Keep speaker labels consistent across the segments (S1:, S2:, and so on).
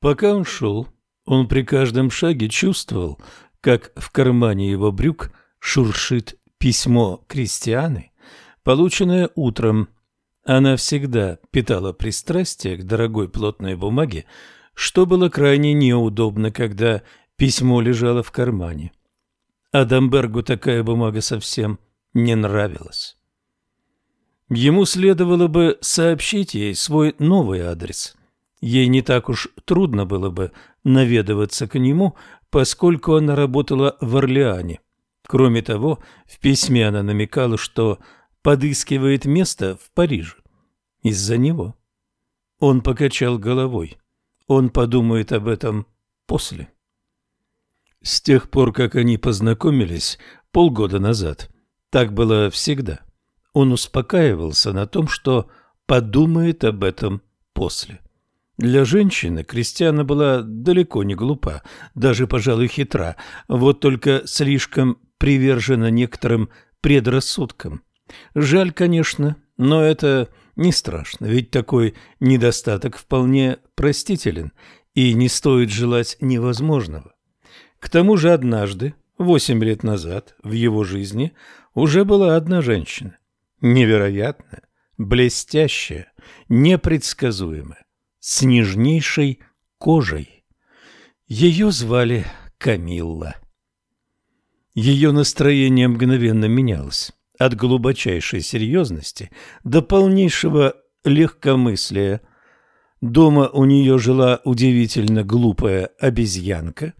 S1: Пока он шел, он при каждом шаге чувствовал, как в кармане его брюк шуршит письмо Кристианы, полученное утром. Она всегда питала пристрастие к дорогой плотной бумаге, что было крайне неудобно, когда письмо лежало в кармане. Адамбергу такая бумага совсем не нравилась. Ему следовало бы сообщить ей свой новый адрес. Ей не так уж трудно было бы наведываться к нему, поскольку она работала в Орлеане. Кроме того, в письме она намекала, что подыскивает место в Париже. Из-за него. Он покачал головой. Он подумает об этом после. С тех пор, как они познакомились полгода назад, так было всегда. Он успокаивался на том, что подумает об этом после. Для женщины Кристиана была далеко не глупа, даже, пожалуй, хитра, вот только слишком привержена некоторым предрассудкам. Жаль, конечно, но это не страшно, ведь такой недостаток вполне простителен и не стоит желать невозможного. К тому же однажды, восемь лет назад, в его жизни уже была одна женщина. Невероятная, блестящая, непредсказуемая, с нежнейшей кожей. Ее звали Камилла. Ее настроение мгновенно менялось от глубочайшей серьезности до полнейшего легкомыслия. Дома у нее жила удивительно глупая обезьянка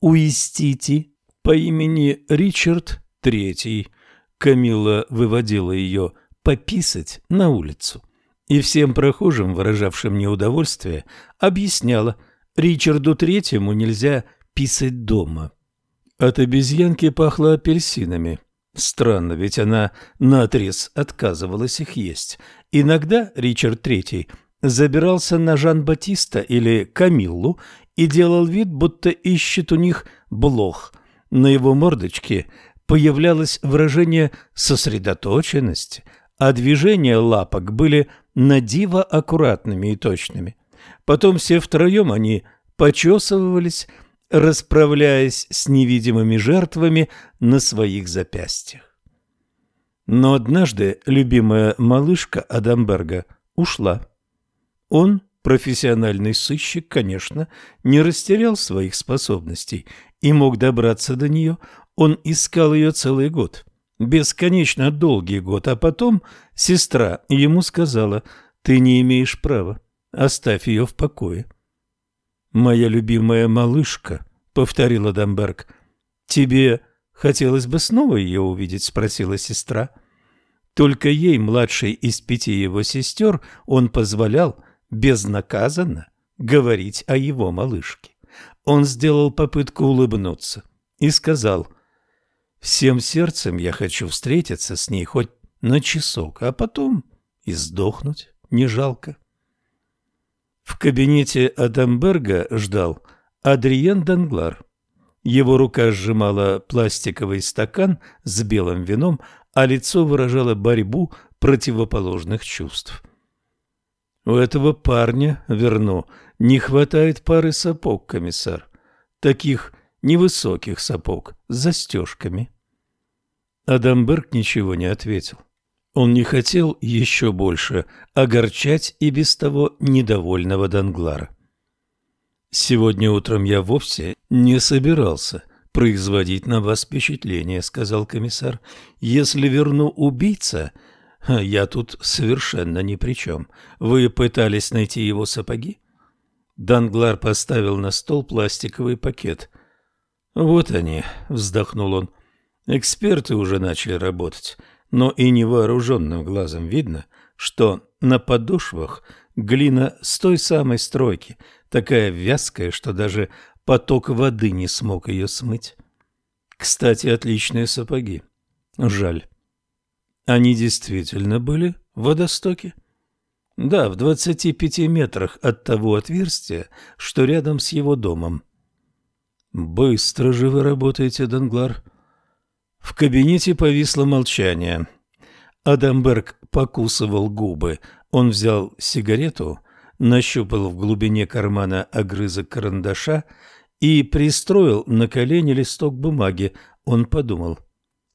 S1: Уистити по имени Ричард Третий. Камилла выводила ее пописать на улицу и всем прохожим, выражавшим неудовольствие, объясняла, Ричарду Третьему нельзя писать дома. От обезьянки пахло апельсинами. Странно, ведь она наотрез отказывалась их есть. Иногда Ричард Третий забирался на Жан-Батиста или Камиллу и делал вид, будто ищет у них блох. На его мордочке появлялось выражение сосредоточенности, а движения лапок были надиво аккуратными и точными. Потом все втроем они почесывались, расправляясь с невидимыми жертвами на своих запястьях. Но однажды любимая малышка Адамберга ушла. Он, профессиональный сыщик, конечно, не растерял своих способностей и мог добраться до нее. Он искал ее целый год, бесконечно долгий год, а потом сестра ему сказала, «Ты не имеешь права, оставь ее в покое». «Моя любимая малышка», — повторила Дамберг. «Тебе хотелось бы снова ее увидеть?» — спросила сестра. Только ей, младшей из пяти его сестер, он позволял безнаказанно говорить о его малышке. Он сделал попытку улыбнуться и сказал, «Всем сердцем я хочу встретиться с ней хоть на часок, а потом и сдохнуть не жалко». В кабинете Адамберга ждал Адриен Данглар. Его рука сжимала пластиковый стакан с белым вином, а лицо выражало борьбу противоположных чувств. «У этого парня, верну, не хватает пары сапог, комиссар. Таких невысоких сапог с застежками». Адамберг ничего не ответил. Он не хотел еще больше огорчать и без того недовольного Данглара. «Сегодня утром я вовсе не собирался производить на вас впечатление», — сказал комиссар. «Если верну убийца, я тут совершенно ни при чем. Вы пытались найти его сапоги?» Данглар поставил на стол пластиковый пакет. «Вот они», — вздохнул он. «Эксперты уже начали работать но и невооруженным глазом видно, что на подошвах глина с той самой стройки, такая вязкая, что даже поток воды не смог ее смыть. Кстати, отличные сапоги. Жаль. Они действительно были в водостоке? Да, в двадцати пяти метрах от того отверстия, что рядом с его домом. Быстро же вы работаете, Данглар. В кабинете повисло молчание. Адамберг покусывал губы. Он взял сигарету, нащупал в глубине кармана огрызок карандаша и пристроил на колени листок бумаги. Он подумал,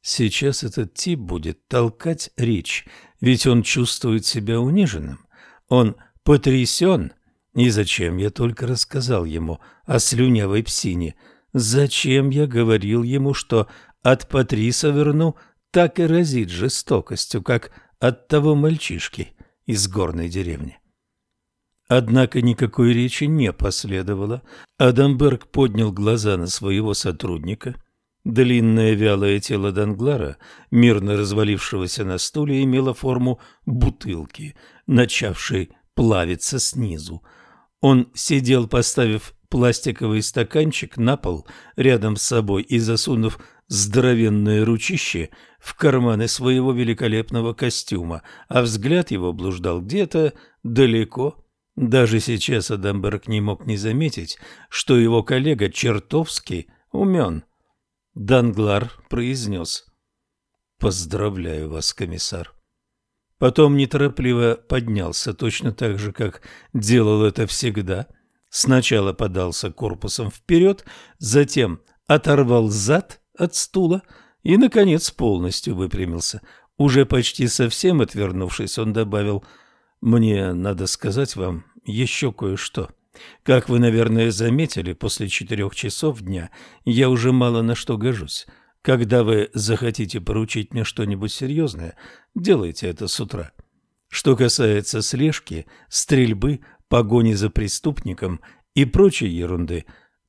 S1: сейчас этот тип будет толкать речь, ведь он чувствует себя униженным. Он потрясен. И зачем я только рассказал ему о слюнявой псине? Зачем я говорил ему, что от Патриса верну так и разит жестокостью, как от того мальчишки из горной деревни? Однако никакой речи не последовало. Адамберг поднял глаза на своего сотрудника. Длинное вялое тело Данглара, мирно развалившегося на стуле, имело форму бутылки, начавшей плавиться снизу. Он сидел, поставив пластиковый стаканчик на пол рядом с собой и засунув здоровенное ручище в карманы своего великолепного костюма, а взгляд его блуждал где-то далеко даже сейчас Адамберг не мог не заметить, что его коллега чертовски умен. Данглар произнес «Поздравляю вас, комиссар». Потом неторопливо поднялся, точно так же, как делал это всегда. Сначала подался корпусом вперед, затем оторвал зад от стула и, наконец, полностью выпрямился. Уже почти совсем отвернувшись, он добавил – мне надо сказать вам еще кое-что. Как вы, наверное, заметили, после четырех часов дня я уже мало на что гожусь. Когда вы захотите поручить мне что-нибудь серьезное, делайте это с утра. Что касается слежки, стрельбы, погони за преступником и прочей ерунды,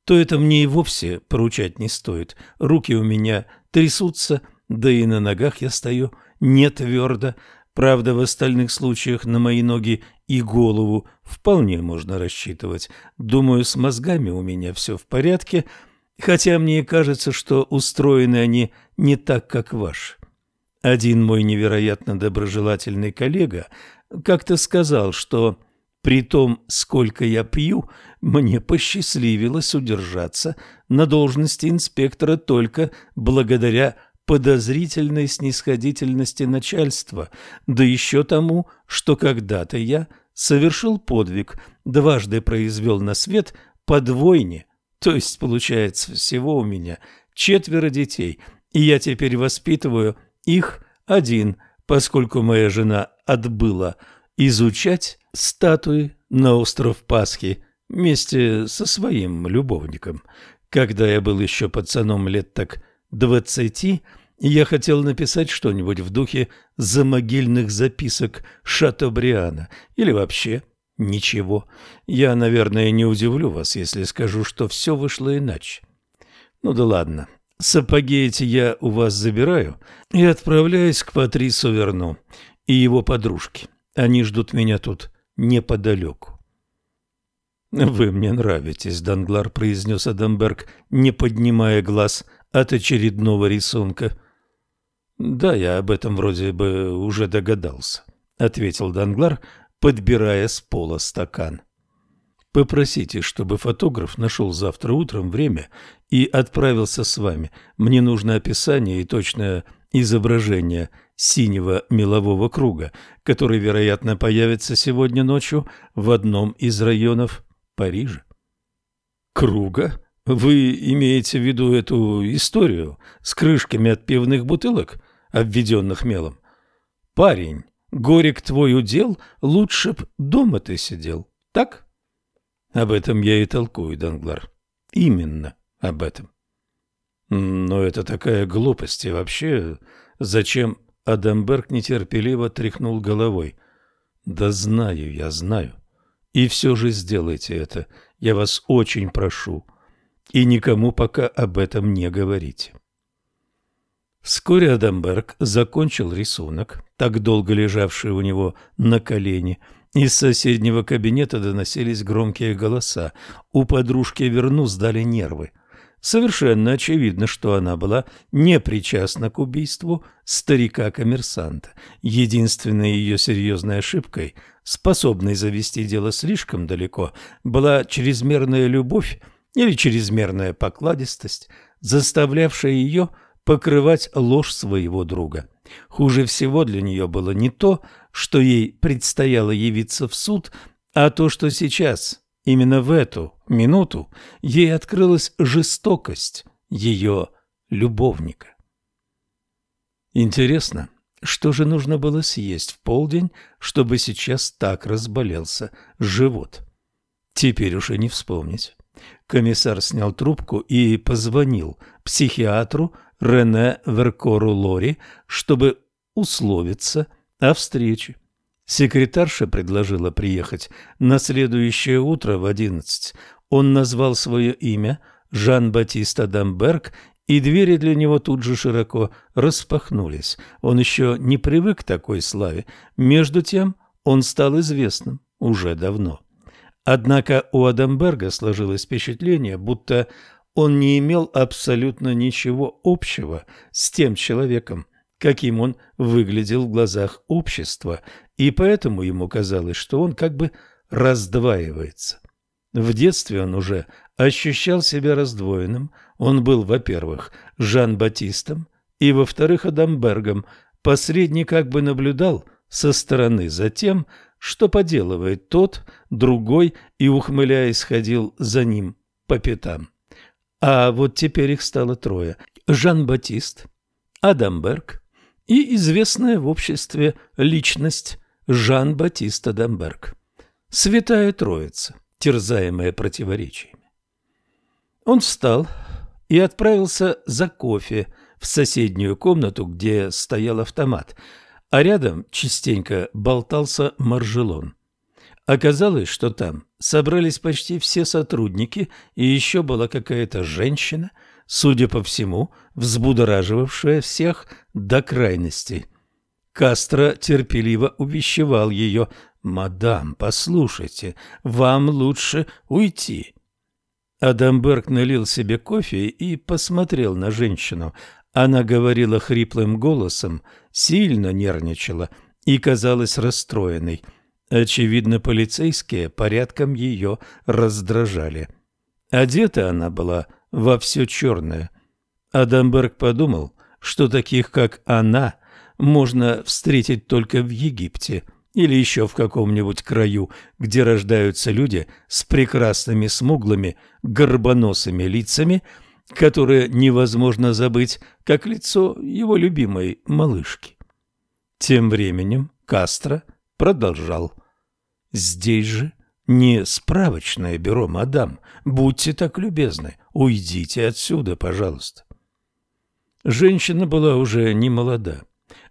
S1: то это мне и вовсе поручать не стоит. Руки у меня трясутся, да и на ногах я стою не твердо, Правда, в остальных случаях на мои ноги и голову вполне можно рассчитывать. Думаю, с мозгами у меня все в порядке, хотя мне кажется, что устроены они не так, как ваш. Один мой невероятно доброжелательный коллега как-то сказал, что при том, сколько я пью, мне посчастливилось удержаться на должности инспектора только благодаря подозрительной снисходительности начальства, да еще тому, что когда-то я совершил подвиг, дважды произвел на свет подвойне, то есть, получается, всего у меня четверо детей, и я теперь воспитываю их один, поскольку моя жена отбыла изучать статуи на остров Пасхи вместе со своим любовником. Когда я был еще пацаном лет так двадцати, я хотел написать что-нибудь в духе замогильных записок Шатобриана или вообще ничего. Я, наверное, не удивлю вас, если скажу, что все вышло иначе. Ну да ладно. Сапоги эти я у вас забираю и отправляюсь к Патрису Верну и его подружке. Они ждут меня тут неподалеку. «Вы мне нравитесь», — Данглар произнес Адамберг, не поднимая глаз от очередного рисунка. «Да, я об этом вроде бы уже догадался», — ответил Данглар, подбирая с пола стакан. «Попросите, чтобы фотограф нашел завтра утром время и отправился с вами. Мне нужно описание и точное изображение синего мелового круга, который, вероятно, появится сегодня ночью в одном из районов Парижа». «Круга?» Вы имеете в виду эту историю с крышками от пивных бутылок, обведенных мелом? Парень, горек твой удел, лучше б дома ты сидел, так? Об этом я и толкую, Данглар. Именно об этом. Но это такая глупость, и вообще, зачем Адамберг нетерпеливо тряхнул головой? Да знаю, я знаю. И все же сделайте это. Я вас очень прошу и никому пока об этом не говорите. Вскоре Адамберг закончил рисунок, так долго лежавший у него на колене. Из соседнего кабинета доносились громкие голоса. У подружки Верну сдали нервы. Совершенно очевидно, что она была не причастна к убийству старика-коммерсанта. Единственной ее серьезной ошибкой, способной завести дело слишком далеко, была чрезмерная любовь или чрезмерная покладистость, заставлявшая ее покрывать ложь своего друга. Хуже всего для нее было не то, что ей предстояло явиться в суд, а то, что сейчас, именно в эту минуту, ей открылась жестокость ее любовника. Интересно, что же нужно было съесть в полдень, чтобы сейчас так разболелся живот? Теперь уже не вспомнить. Комиссар снял трубку и позвонил психиатру Рене Веркору Лори, чтобы условиться о встрече. Секретарша предложила приехать на следующее утро в одиннадцать. Он назвал свое имя Жан-Батист Адамберг, и двери для него тут же широко распахнулись. Он еще не привык к такой славе. Между тем он стал известным уже давно. Однако у Адамберга сложилось впечатление, будто он не имел абсолютно ничего общего с тем человеком, каким он выглядел в глазах общества, и поэтому ему казалось, что он как бы раздваивается. В детстве он уже ощущал себя раздвоенным. Он был, во-первых, Жан-Батистом, и, во-вторых, Адамбергом. Последний как бы наблюдал со стороны за тем, что поделывает тот, другой, и, ухмыляясь, ходил за ним по пятам. А вот теперь их стало трое. Жан-Батист, Адамберг и известная в обществе личность Жан-Батист Адамберг. Святая Троица, терзаемая противоречиями. Он встал и отправился за кофе в соседнюю комнату, где стоял автомат, а рядом частенько болтался маржелон. Оказалось, что там собрались почти все сотрудники, и еще была какая-то женщина, судя по всему, взбудораживавшая всех до крайности. Кастро терпеливо увещевал ее. «Мадам, послушайте, вам лучше уйти». Адамберг налил себе кофе и посмотрел на женщину. Она говорила хриплым голосом, сильно нервничала и казалась расстроенной – Очевидно, полицейские порядком ее раздражали. Одета она была во все черное. Адамберг подумал, что таких, как она, можно встретить только в Египте или еще в каком-нибудь краю, где рождаются люди с прекрасными смуглыми горбоносыми лицами, которые невозможно забыть, как лицо его любимой малышки. Тем временем Кастро – продолжал. «Здесь же не справочное бюро, мадам. Будьте так любезны, уйдите отсюда, пожалуйста». Женщина была уже не молода.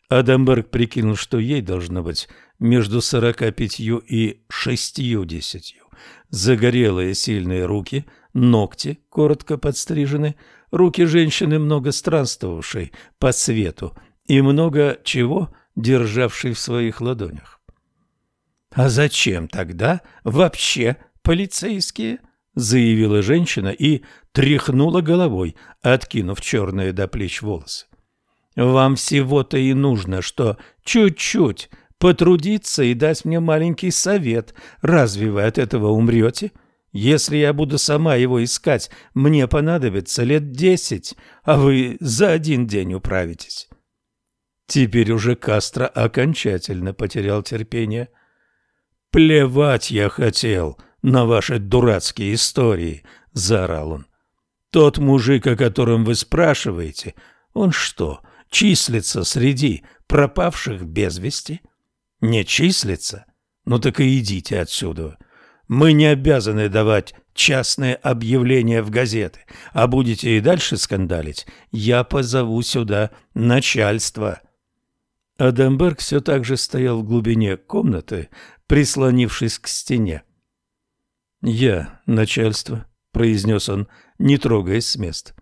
S1: Адамберг прикинул, что ей должно быть между сорока пятью и шестью-десятью. Загорелые сильные руки, ногти коротко подстрижены, руки женщины много странствовавшей по свету и много чего державшей в своих ладонях. «А зачем тогда вообще полицейские?» — заявила женщина и тряхнула головой, откинув черные до плеч волосы. «Вам всего-то и нужно, что чуть-чуть потрудиться и дать мне маленький совет. Разве вы от этого умрете? Если я буду сама его искать, мне понадобится лет десять, а вы за один день управитесь». Теперь уже Кастро окончательно потерял терпение — «Плевать я хотел на ваши дурацкие истории», — заорал он. «Тот мужик, о котором вы спрашиваете, он что, числится среди пропавших без вести? Не числится? Ну так и идите отсюда. Мы не обязаны давать частные объявления в газеты, а будете и дальше скандалить, я позову сюда начальство». Адамберг все так же стоял в глубине комнаты, прислонившись к стене. «Я начальство», — произнес он, не трогаясь с места.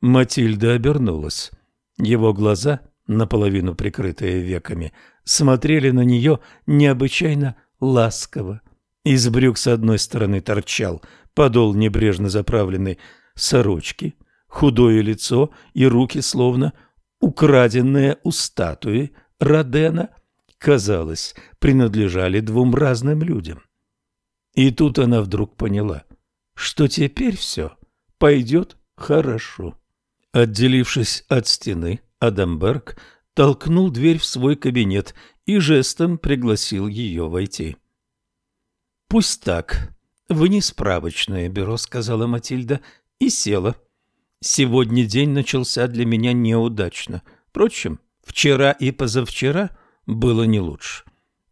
S1: Матильда обернулась. Его глаза, наполовину прикрытые веками, смотрели на нее необычайно ласково. Из брюк с одной стороны торчал подол небрежно заправленной сорочки, худое лицо и руки, словно украденные у статуи Родена — казалось, принадлежали двум разным людям. И тут она вдруг поняла, что теперь все пойдет хорошо. Отделившись от стены, Адамберг толкнул дверь в свой кабинет и жестом пригласил ее войти. Пусть так. Вы не справочное бюро, сказала Матильда и села. Сегодня день начался для меня неудачно. Впрочем, вчера и позавчера было не лучше.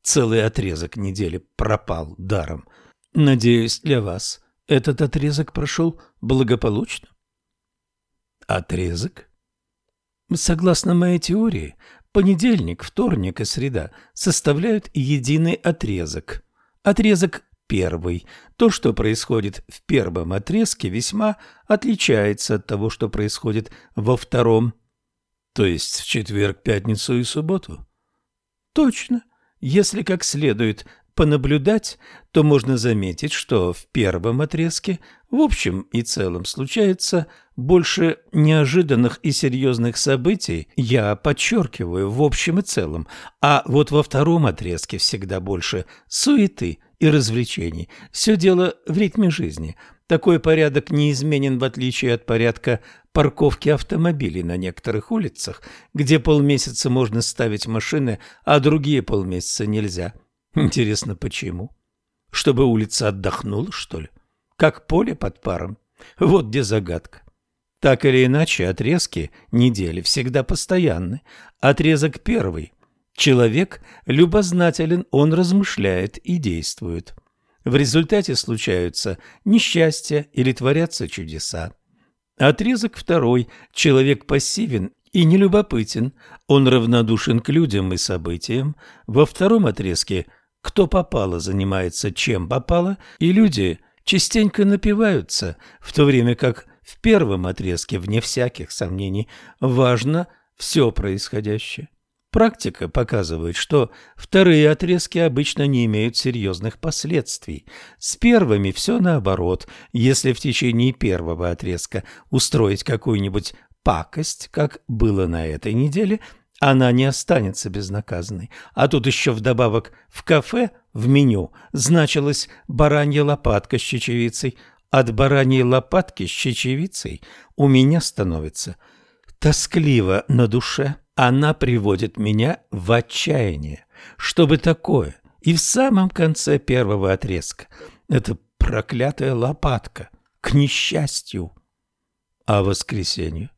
S1: Целый отрезок недели пропал даром. Надеюсь, для вас этот отрезок прошел благополучно. Отрезок? Согласно моей теории, понедельник, вторник и среда составляют единый отрезок. Отрезок первый. То, что происходит в первом отрезке, весьма отличается от того, что происходит во втором. То есть в четверг, пятницу и субботу? Точно. Если как следует понаблюдать, то можно заметить, что в первом отрезке в общем и целом случается больше неожиданных и серьезных событий, я подчеркиваю, в общем и целом, а вот во втором отрезке всегда больше суеты и развлечений. Все дело в ритме жизни. Такой порядок неизменен в отличие от порядка парковки автомобилей на некоторых улицах, где полмесяца можно ставить машины, а другие полмесяца нельзя. Интересно, почему? Чтобы улица отдохнула, что ли? Как поле под паром? Вот где загадка. Так или иначе, отрезки недели всегда постоянны. Отрезок первый. Человек любознателен, он размышляет и действует. В результате случаются несчастья или творятся чудеса. Отрезок второй. Человек пассивен и нелюбопытен. Он равнодушен к людям и событиям. Во втором отрезке – кто попало занимается чем попало, и люди частенько напиваются, в то время как в первом отрезке, вне всяких сомнений, важно все происходящее. Практика показывает, что вторые отрезки обычно не имеют серьезных последствий. С первыми все наоборот. Если в течение первого отрезка устроить какую-нибудь пакость, как было на этой неделе – она не останется безнаказанной. А тут еще вдобавок в кафе в меню значилась баранья лопатка с чечевицей. От бараньей лопатки с чечевицей у меня становится тоскливо на душе. Она приводит меня в отчаяние. Чтобы такое? И в самом конце первого отрезка. Это проклятая лопатка. К несчастью. А воскресенье?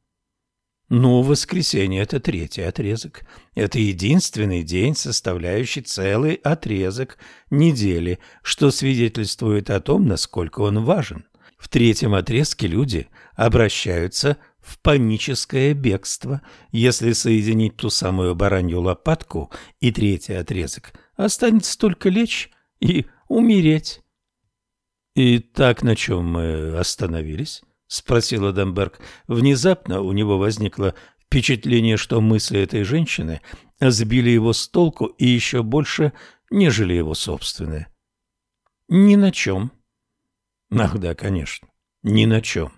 S1: Ну, воскресенье – это третий отрезок. Это единственный день, составляющий целый отрезок недели, что свидетельствует о том, насколько он важен. В третьем отрезке люди обращаются в паническое бегство. Если соединить ту самую баранью лопатку и третий отрезок, останется только лечь и умереть. И так на чем мы остановились? — спросил Адамберг. Внезапно у него возникло впечатление, что мысли этой женщины сбили его с толку и еще больше, нежели его собственные. «Ни на чем». «Ах да, конечно, ни на чем».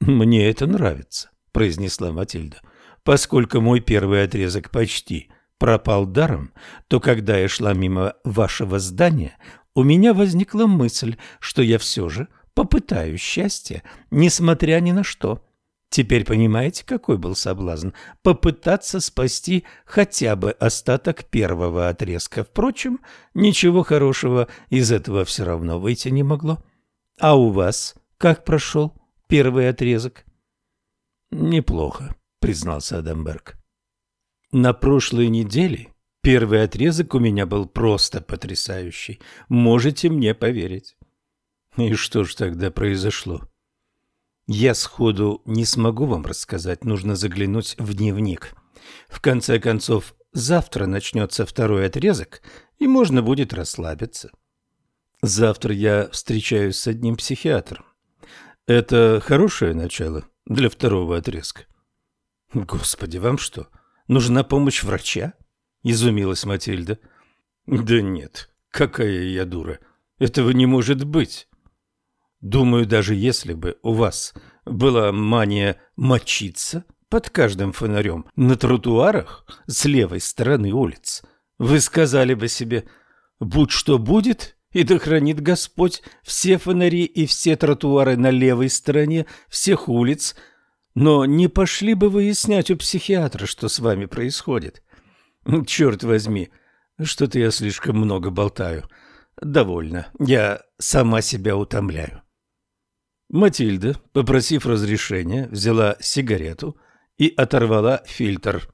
S1: «Мне это нравится», — произнесла Матильда. «Поскольку мой первый отрезок почти пропал даром, то когда я шла мимо вашего здания, у меня возникла мысль, что я все же попытаю счастье, несмотря ни на что. Теперь понимаете, какой был соблазн? Попытаться спасти хотя бы остаток первого отрезка. Впрочем, ничего хорошего из этого все равно выйти не могло. А у вас как прошел первый отрезок? Неплохо, признался Адамберг. На прошлой неделе первый отрезок у меня был просто потрясающий. Можете мне поверить. И что ж тогда произошло? Я сходу не смогу вам рассказать, нужно заглянуть в дневник. В конце концов, завтра начнется второй отрезок, и можно будет расслабиться. Завтра я встречаюсь с одним психиатром. Это хорошее начало для второго отрезка. Господи, вам что, нужна помощь врача? Изумилась Матильда. Да нет, какая я дура. Этого не может быть. Думаю, даже если бы у вас была мания мочиться под каждым фонарем на тротуарах с левой стороны улиц, вы сказали бы себе «Будь что будет, и да хранит Господь все фонари и все тротуары на левой стороне всех улиц», но не пошли бы выяснять у психиатра, что с вами происходит. Черт возьми, что-то я слишком много болтаю. довольно. Я сама себя утомляю. Матильда, попросив разрешения, взяла сигарету и оторвала фильтр.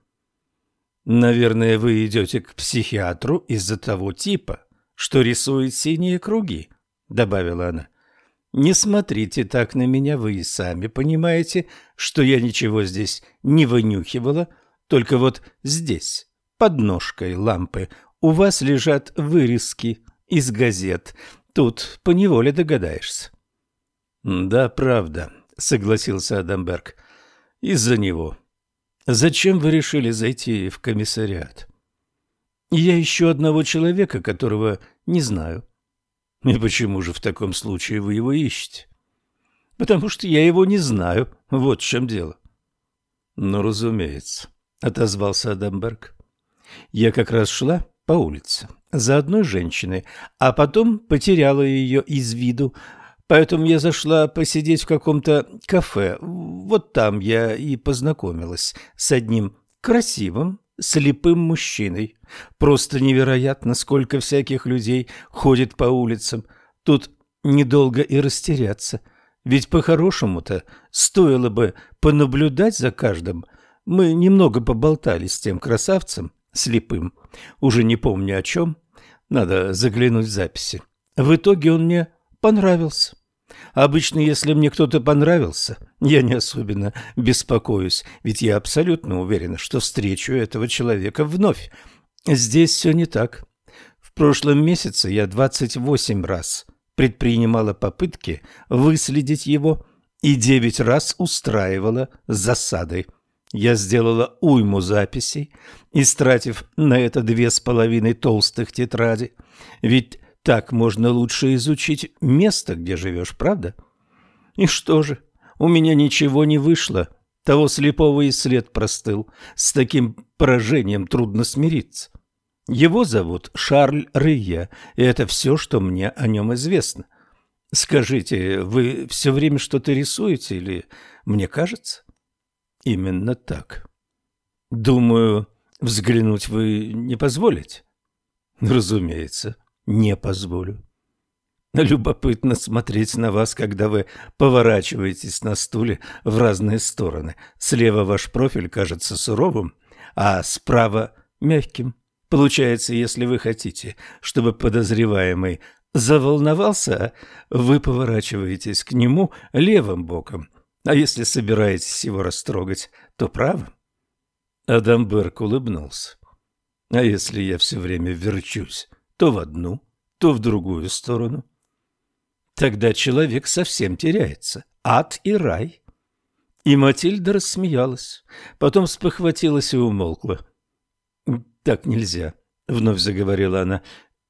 S1: «Наверное, вы идете к психиатру из-за того типа, что рисует синие круги», — добавила она. «Не смотрите так на меня, вы и сами понимаете, что я ничего здесь не вынюхивала, только вот здесь, под ножкой лампы, у вас лежат вырезки из газет. Тут поневоле догадаешься». «Да, правда», — согласился Адамберг. «Из-за него. Зачем вы решили зайти в комиссариат?» «Я ищу одного человека, которого не знаю». «И почему же в таком случае вы его ищете?» «Потому что я его не знаю. Вот в чем дело». «Ну, разумеется», — отозвался Адамберг. «Я как раз шла по улице за одной женщиной, а потом потеряла ее из виду, Поэтому я зашла посидеть в каком-то кафе. Вот там я и познакомилась с одним красивым, слепым мужчиной. Просто невероятно, сколько всяких людей ходит по улицам. Тут недолго и растеряться. Ведь по-хорошему-то стоило бы понаблюдать за каждым. Мы немного поболтали с тем красавцем, слепым. Уже не помню о чем. Надо заглянуть в записи. В итоге он мне понравился. Обычно, если мне кто-то понравился, я не особенно беспокоюсь, ведь я абсолютно уверена, что встречу этого человека вновь. Здесь все не так. В прошлом месяце я 28 раз предпринимала попытки выследить его и 9 раз устраивала засады. Я сделала уйму записей, истратив на это две с половиной толстых тетради. Ведь так можно лучше изучить место, где живешь, правда? И что же, у меня ничего не вышло. Того слепого и след простыл. С таким поражением трудно смириться. Его зовут Шарль Рыя, и это все, что мне о нем известно. Скажите, вы все время что-то рисуете или мне кажется? Именно так. Думаю, взглянуть вы не позволите? Разумеется не позволю. Любопытно смотреть на вас, когда вы поворачиваетесь на стуле в разные стороны. Слева ваш профиль кажется суровым, а справа – мягким. Получается, если вы хотите, чтобы подозреваемый заволновался, вы поворачиваетесь к нему левым боком, а если собираетесь его растрогать, то правым. Адамберг улыбнулся. А если я все время верчусь? То в одну, то в другую сторону. Тогда человек совсем теряется. Ад и рай. И Матильда рассмеялась, потом спохватилась и умолкла. «Так нельзя», — вновь заговорила она.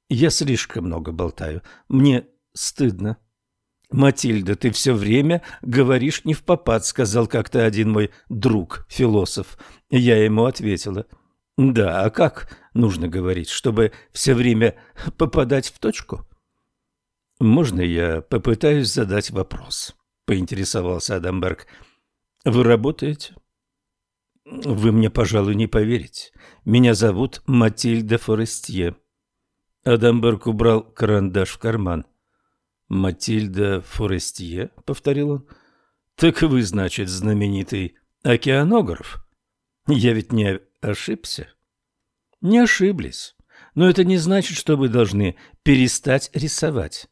S1: «Я слишком много болтаю. Мне стыдно». «Матильда, ты все время говоришь не в попад», — сказал как-то один мой друг, философ. Я ему ответила. «Да, а как нужно говорить, чтобы все время попадать в точку? Можно я попытаюсь задать вопрос? Поинтересовался Адамберг. Вы работаете? Вы мне, пожалуй, не поверите. Меня зовут Матильда Форестье. Адамберг убрал карандаш в карман. Матильда Форестье, повторил он. Так вы, значит, знаменитый океанограф? Я ведь не ошибся. Не ошиблись. Но это не значит, что вы должны перестать рисовать.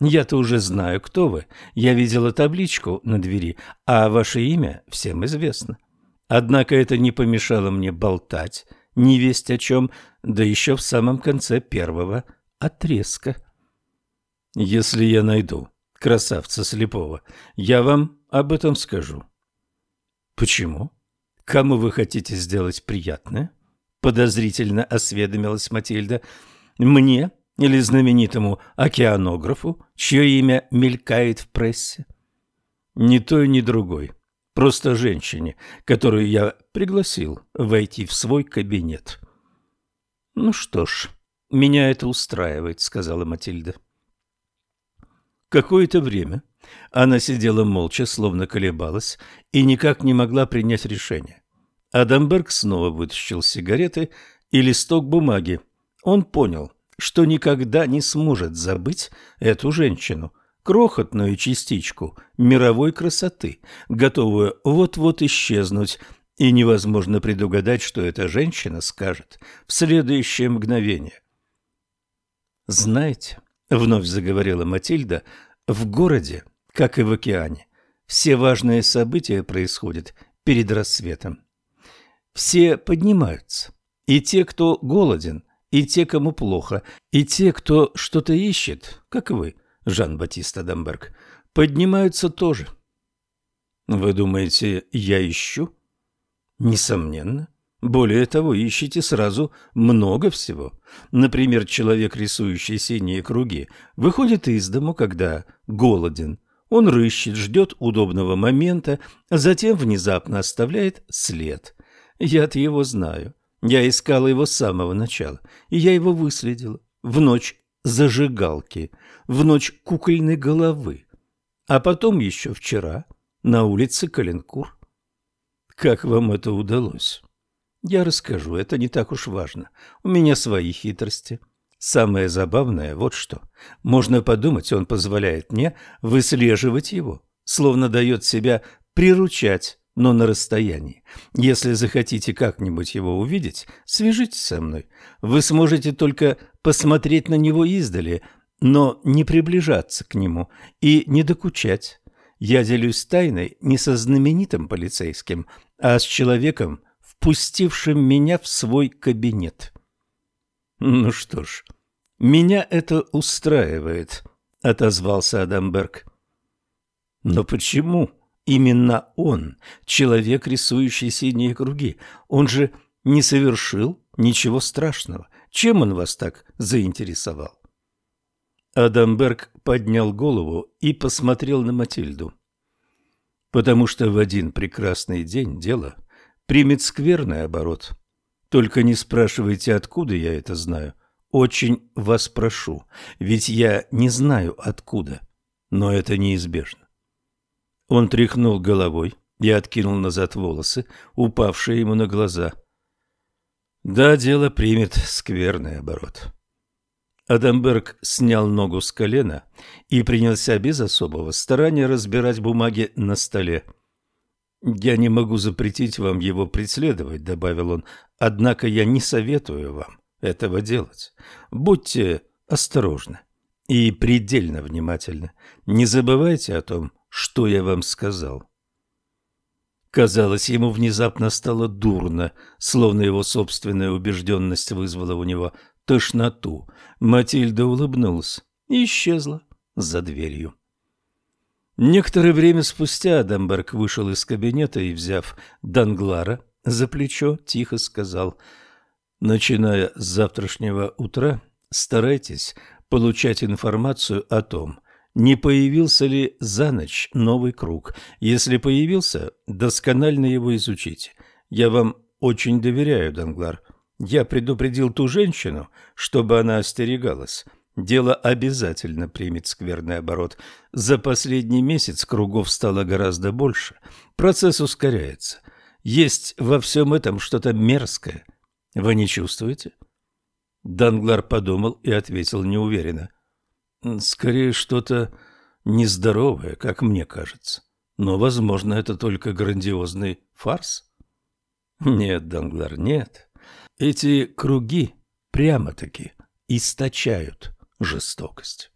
S1: Я-то уже знаю, кто вы. Я видела табличку на двери, а ваше имя всем известно. Однако это не помешало мне болтать, не весть о чем, да еще в самом конце первого отрезка. Если я найду красавца слепого, я вам об этом скажу. Почему? Кому вы хотите сделать приятное? подозрительно осведомилась Матильда. Мне или знаменитому океанографу, чье имя мелькает в прессе? Ни той, ни другой. Просто женщине, которую я пригласил войти в свой кабинет. Ну что ж, меня это устраивает, сказала Матильда. Какое-то время она сидела молча, словно колебалась, и никак не могла принять решение. Адамберг снова вытащил сигареты и листок бумаги. Он понял, что никогда не сможет забыть эту женщину, крохотную частичку мировой красоты, готовую вот-вот исчезнуть, и невозможно предугадать, что эта женщина скажет в следующее мгновение. «Знаете», — вновь заговорила Матильда, — «в городе, как и в океане, все важные события происходят перед рассветом. Все поднимаются, и те, кто голоден, и те, кому плохо, и те, кто что-то ищет, как вы, Жан-Батист Адамберг, поднимаются тоже. Вы думаете, я ищу? Несомненно. Более того, ищите сразу много всего. Например, человек, рисующий синие круги, выходит из дому, когда голоден. Он рыщет, ждет удобного момента, затем внезапно оставляет след. Я-то его знаю. Я искала его с самого начала, и я его выследила в ночь зажигалки, в ночь кукольной головы, а потом еще вчера на улице Калинкур. Как вам это удалось? Я расскажу, это не так уж важно. У меня свои хитрости. Самое забавное вот что. Можно подумать, он позволяет мне выслеживать его, словно дает себя приручать но на расстоянии. Если захотите как-нибудь его увидеть, свяжитесь со мной. Вы сможете только посмотреть на него издали, но не приближаться к нему и не докучать. Я делюсь тайной не со знаменитым полицейским, а с человеком, впустившим меня в свой кабинет. Ну что ж, меня это устраивает, отозвался Адамберг. Но почему? Именно он, человек, рисующий синие круги. Он же не совершил ничего страшного. Чем он вас так заинтересовал? Адамберг поднял голову и посмотрел на Матильду. Потому что в один прекрасный день дело примет скверный оборот. Только не спрашивайте, откуда я это знаю. Очень вас прошу, ведь я не знаю откуда, но это неизбежно. Он тряхнул головой и откинул назад волосы, упавшие ему на глаза. Да, дело примет скверный оборот. Адамберг снял ногу с колена и принялся без особого старания разбирать бумаги на столе. «Я не могу запретить вам его преследовать», — добавил он, — «однако я не советую вам этого делать. Будьте осторожны и предельно внимательны. Не забывайте о том, что я вам сказал. Казалось, ему внезапно стало дурно, словно его собственная убежденность вызвала у него тошноту. Матильда улыбнулась и исчезла за дверью. Некоторое время спустя Адамберг вышел из кабинета и, взяв Данглара за плечо, тихо сказал, «Начиная с завтрашнего утра, старайтесь получать информацию о том, не появился ли за ночь новый круг. Если появился, досконально его изучите. Я вам очень доверяю, Данглар. Я предупредил ту женщину, чтобы она остерегалась. Дело обязательно примет скверный оборот. За последний месяц кругов стало гораздо больше. Процесс ускоряется. Есть во всем этом что-то мерзкое. Вы не чувствуете? Данглар подумал и ответил неуверенно. Скорее, что-то нездоровое, как мне кажется. Но, возможно, это только грандиозный фарс? Нет, Данглар, нет. Эти круги прямо-таки источают жестокость.